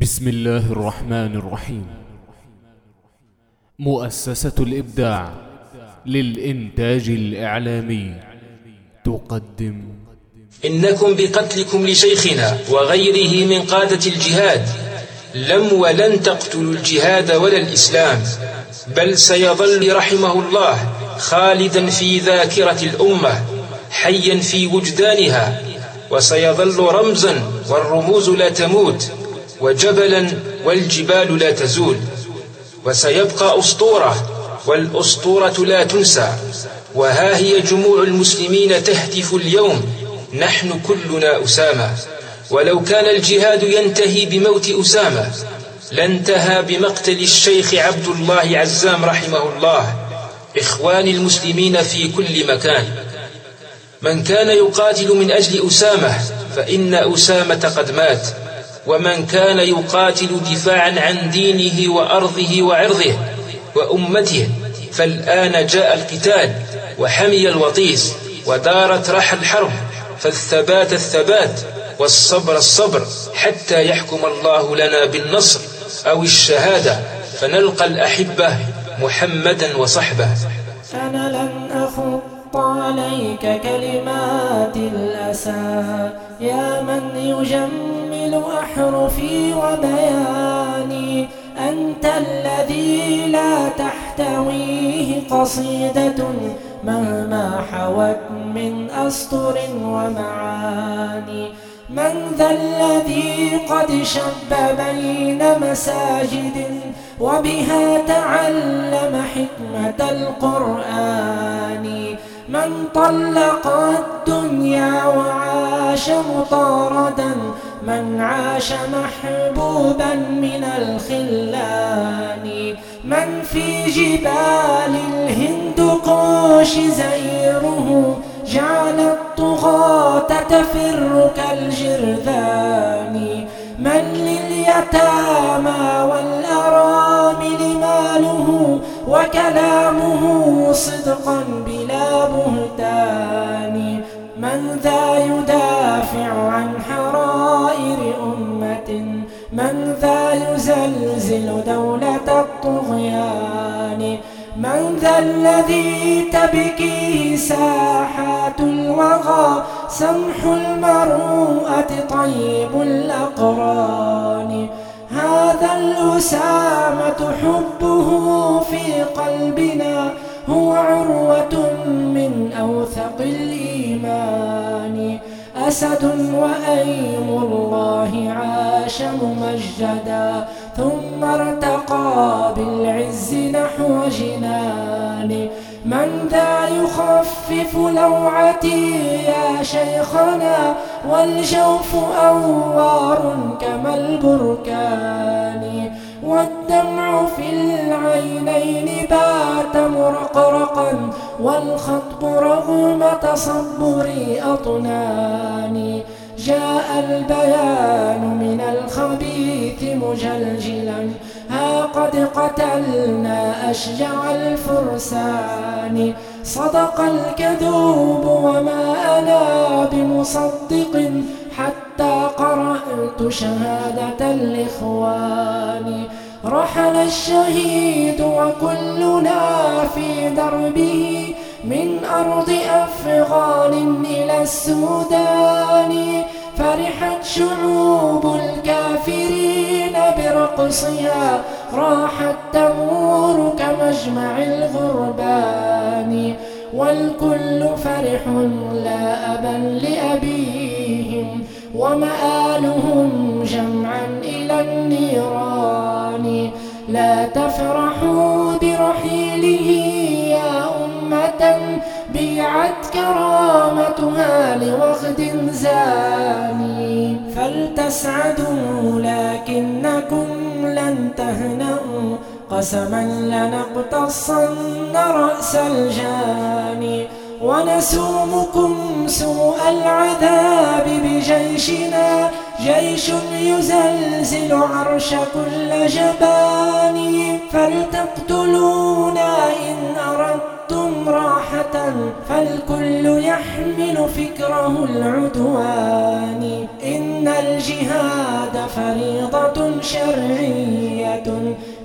بسم الله الرحمن الرحيم. مؤسسة الإبداع للإنتاج الإعلامي. تقدم. إنكم بقتلكم لشيخنا وغيره من قادة الجهاد لم ولن تقتلوا الجهاد ولا الإسلام بل سيظل رحمه الله خالدا في ذاكرة الأمة حيا في وجدانها وسيظل رمزا والرموز لا تموت. وجبلا والجبال لا تزول وسيبقى أسطورة والأسطورة لا تنسى. وها هي جموع المسلمين تهتف اليوم نحن كلنا أسامة. ولو كان الجهاد ينتهي بموت أسامة لانتهى بمقتل الشيخ عبد الله عزام رحمه الله. إخوان المسلمين في كل مكان. من كان يقاتل من أجل أسامة فإن أسامة قد مات. ومن كان يقاتل دفاعا عن دينه وأرضه وعرضه وأمته فالآن جاء القتال وحمي الوطيس ودارت رح الحرب فالثبات الثبات والصبر الصبر حتى يحكم الله لنا بالنصر أو الشهادة فنلقى الأحبة محمدا وصحبه. أنا لن عليك كلمات الأسى. يا من يجمل أحرفي وبياني أنت الذي لا تحتويه قصيدة مهما حوت من أسطر ومعاني. من ذا الذي قد شب بين مساجد وبها تعلم حكمة القرآن؟ من طلق الدنيا وعاش مطاردا من عاش محبوبا من الخلان من في جبال الهند قوش زئيره جعل الطغاة تفر يزلزل دولة الطغيان. من ذا الذي تبكيه ساحات الوغى؟ سمح المروءة طيب الأقران. هذا الأسامة حبه في قلبنا هو عروة من أوثق الإيمان. أسد وأيم الله عاش ممجدا ثم ارتقى بالعز نحو جنان. من ذا يخفف لوعتي يا شيخنا والجوف أوار كما البركان. والدمع في العينين بات مرقرقا والخطب رغم تصبري أطنان. جاء البيان من الخبيث مجلجلا ها قد قتلنا أشجع الفرسان. صدق الكذوب وما أنا بمصدق حتى قرأت شهادة الإخوان. رحل الشهيد وكلنا في دربه من أرض أفغان إلى السودان. فرحت شعوب الكافرين برقصها راحت تمور كمجمع الغربان. والكل فرح لا أبا لأبيهم ومآلهم جمعا إلى النيران. لا تفرحوا برحيله يا أمة بيعت كرامتها لوغد زاني فلتسعدوا لكنكم لن تهنأوا قسما لنقتصن رأس الجاني ونسومكم سوء العذاب بجيشنا. جيش يزلزل عرش كل جبان. فلتقتلونا إن أردتم راحة فالكل يحمل فكره العدوان. إن الجهاد فريضة شرعية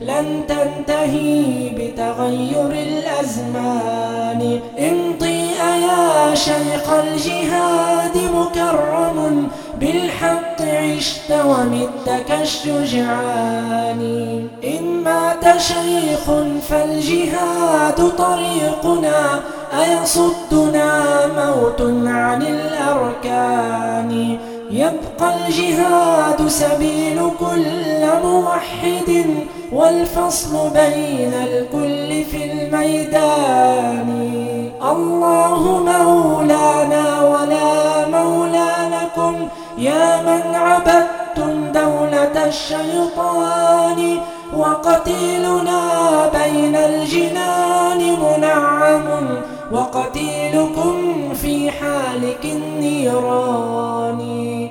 لن تنتهي بتغير الأزمان. امضي شيخ الجهاد مكرم بالحق عشت ومت كالشجعان. إن مات شيخ فالجهاد طريقنا أيصدنا موت عن الأركان. يبقى الجهاد سبيل كل موحد والفصل بين الكل في الميدان. الله مولانا ولا مولى لكم يا من عبدتم دولة الشيطان وقتيلنا بين الجنان منعم وقتيلكم في حالك النيران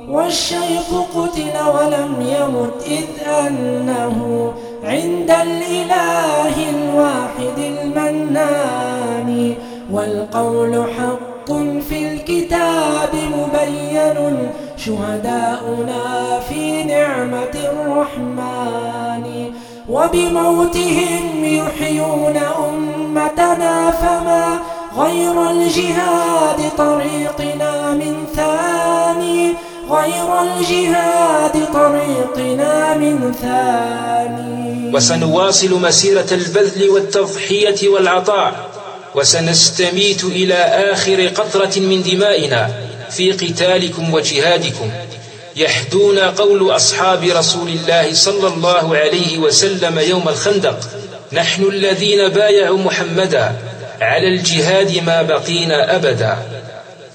والشيخ قتل ولم يمت إذ أنه عند الإله الواحد المنان والقول حق في الكتاب مبين شهداؤنا في نعمة الرحمن وبموتهم يحيون أمتنا فما غير الجهاد طريقنا من ثاني غير الجهاد طريقنا من ثاني وسنواصل مسيرة البذل والتضحية والعطاء. وسنستميت إلى آخر قطرة من دمائنا في قتالكم وجهادكم. يحدون قول أصحاب رسول الله صلى الله عليه وسلم يوم الخندق نحن الذين بايعوا محمدا على الجهاد ما بقينا أبدا.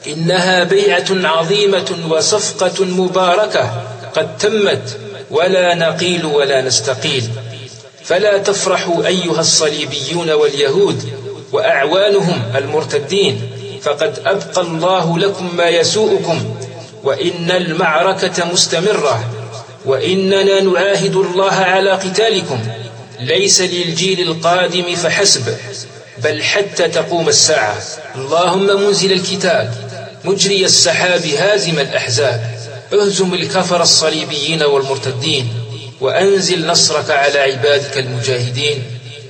إنها بيعة عظيمة وصفقة مباركة قد تمت ولا نقيل ولا نستقيل. فلا تفرحوا أيها الصليبيون واليهود وأعوانهم المرتدين. فقد أبقى الله لكم ما يسوءكم وإن المعركة مستمرة وإننا نعاهد الله على قتالكم. ليس للجيل القادم فحسب بل حتى تقوم الساعة. اللهم منزل الكتاب مجري السحاب هازم الأحزاب. اهزم الكفر الصليبيين والمرتدين وأنزل نصرك على عبادك المجاهدين.